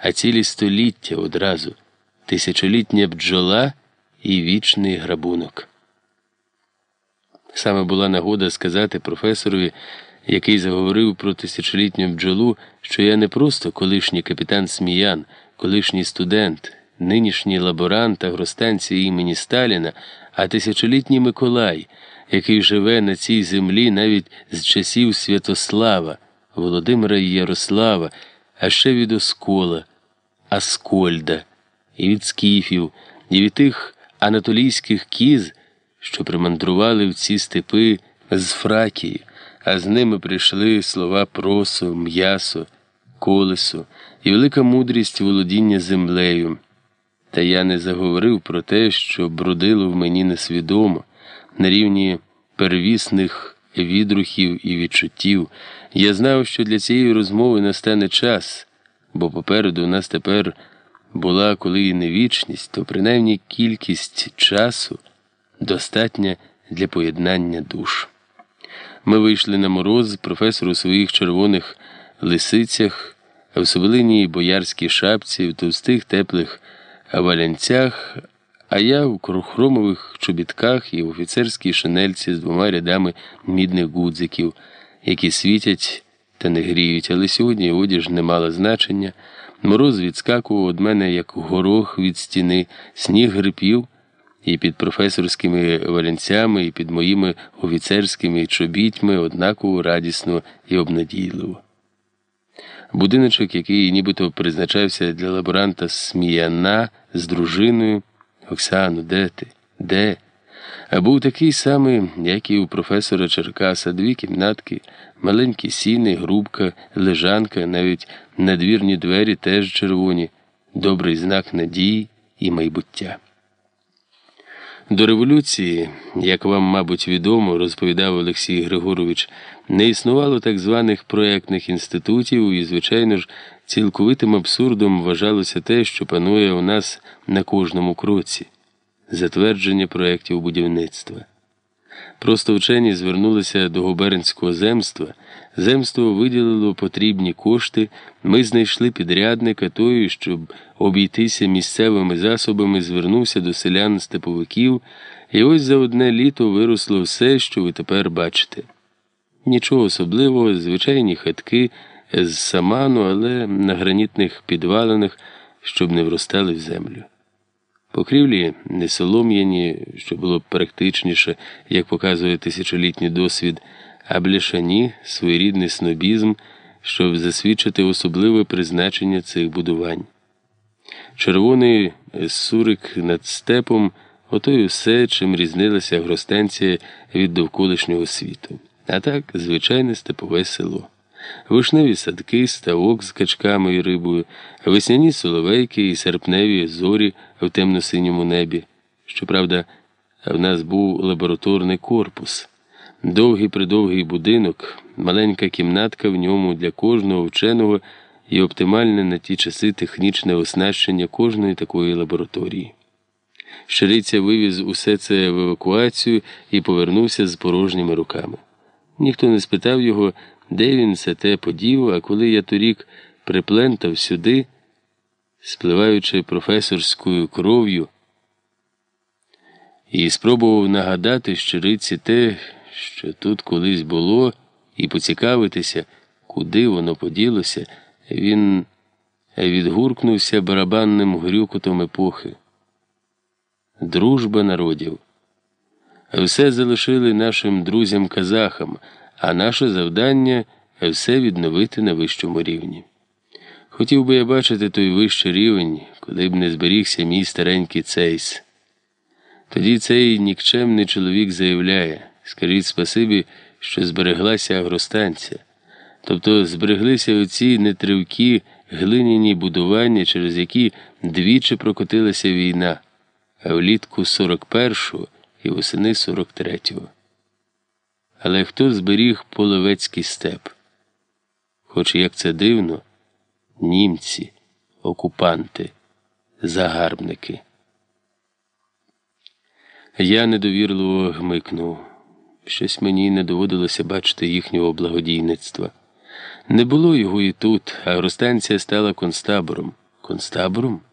а цілі століття одразу, тисячолітня бджола і вічний грабунок. Саме була нагода сказати професорові, який заговорив про тисячолітню бджолу, що я не просто колишній капітан Сміян, колишній студент, нинішній лаборант агростанції імені Сталіна, а тисячолітній Миколай, який живе на цій землі навіть з часів Святослава, Володимира Ярослава, а ще від Оскола, Аскольда, і від скіфів, і від тих анатолійських кіз, що примандрували в ці степи з Фракії, а з ними прийшли слова просу, м'ясо, колесо і велика мудрість володіння землею. Та я не заговорив про те, що бродило в мені несвідомо, на рівні первісних відрухів і відчуттів. Я знав, що для цієї розмови настане час, бо попереду у нас тепер була коли і не вічність, то принаймні кількість часу достатня для поєднання душ. Ми вийшли на мороз, професор у своїх червоних лисицях, в совелиній боярській шапці, в товстих теплих валянцях, а я в крохромових чобітках і в офіцерській шинельці з двома рядами мідних гудзиків, які світять та не гріють, але сьогодні одіж не мала значення. Мороз відскакував від мене, як горох від стіни, сніг грипів, і під професорськими валянцями, і під моїми офіцерськими чобітьми однаково радісно і обнадійливо. Будиночок, який нібито призначався для лаборанта Сміяна з дружиною. Оксану, де ти? Де? А був такий самий, як і у професора Черкаса, дві кімнатки, маленькі сіни, грубка, лежанка, навіть надвірні двері теж червоні, добрий знак надії і майбуття. До революції, як вам, мабуть, відомо, розповідав Олексій Григорович, не існувало так званих проектних інститутів, і, звичайно ж, цілковитим абсурдом вважалося те, що панує у нас на кожному кроці затвердження проєктів будівництва. Просто вчені звернулися до губернського земства. Земство виділило потрібні кошти. Ми знайшли підрядника той, щоб обійтися місцевими засобами, звернувся до селян степовиків, і ось за одне літо виросло все, що ви тепер бачите. Нічого особливого, звичайні хатки з саману, але на гранітних підвалинах, щоб не вростали в землю. Покрівлі не солом'яні, що було практичніше, як показує тисячолітній досвід, а бляшані своєрідний снобізм, щоб засвідчити особливе призначення цих будувань. Червоний сурик над степом ото й усе, чим різнилася агростанція від довколишнього світу. А так, звичайне степове село. Вишневі садки, ставок з качками і рибою, весняні соловейки і серпневі зорі в темно-синьому небі. Щоправда, в нас був лабораторний корпус, довгий придовгий будинок, маленька кімнатка в ньому для кожного вченого і оптимальне на ті часи технічне оснащення кожної такої лабораторії. Щириця вивіз усе це в евакуацію і повернувся з порожніми руками. Ніхто не спитав його, де він це те подів, а коли я торік приплентав сюди, спливаючи професорською кров'ю, і спробував нагадати щириці те, що тут колись було, і поцікавитися, куди воно поділося, він відгуркнувся барабанним грюкотом епохи. Дружба народів. Все залишили нашим друзям-казахам, а наше завдання все відновити на вищому рівні. Хотів би я бачити той вищий рівень, коли б не зберігся мій старенький цейс. Тоді цей нікчемний чоловік заявляє скажіть спасибі, що збереглася агростанція. Тобто збереглися оці нетривкі глиняні будування, через які двічі прокотилася війна, а влітку 41-го і восени 43-го. Але хто зберіг половецький степ? Хоч як це дивно, німці, окупанти, загарбники. Я недовірливо гмикнув. Щось мені не доводилося бачити їхнього благодійництва. Не було його і тут, а агростанція стала концтабором. Концтабором?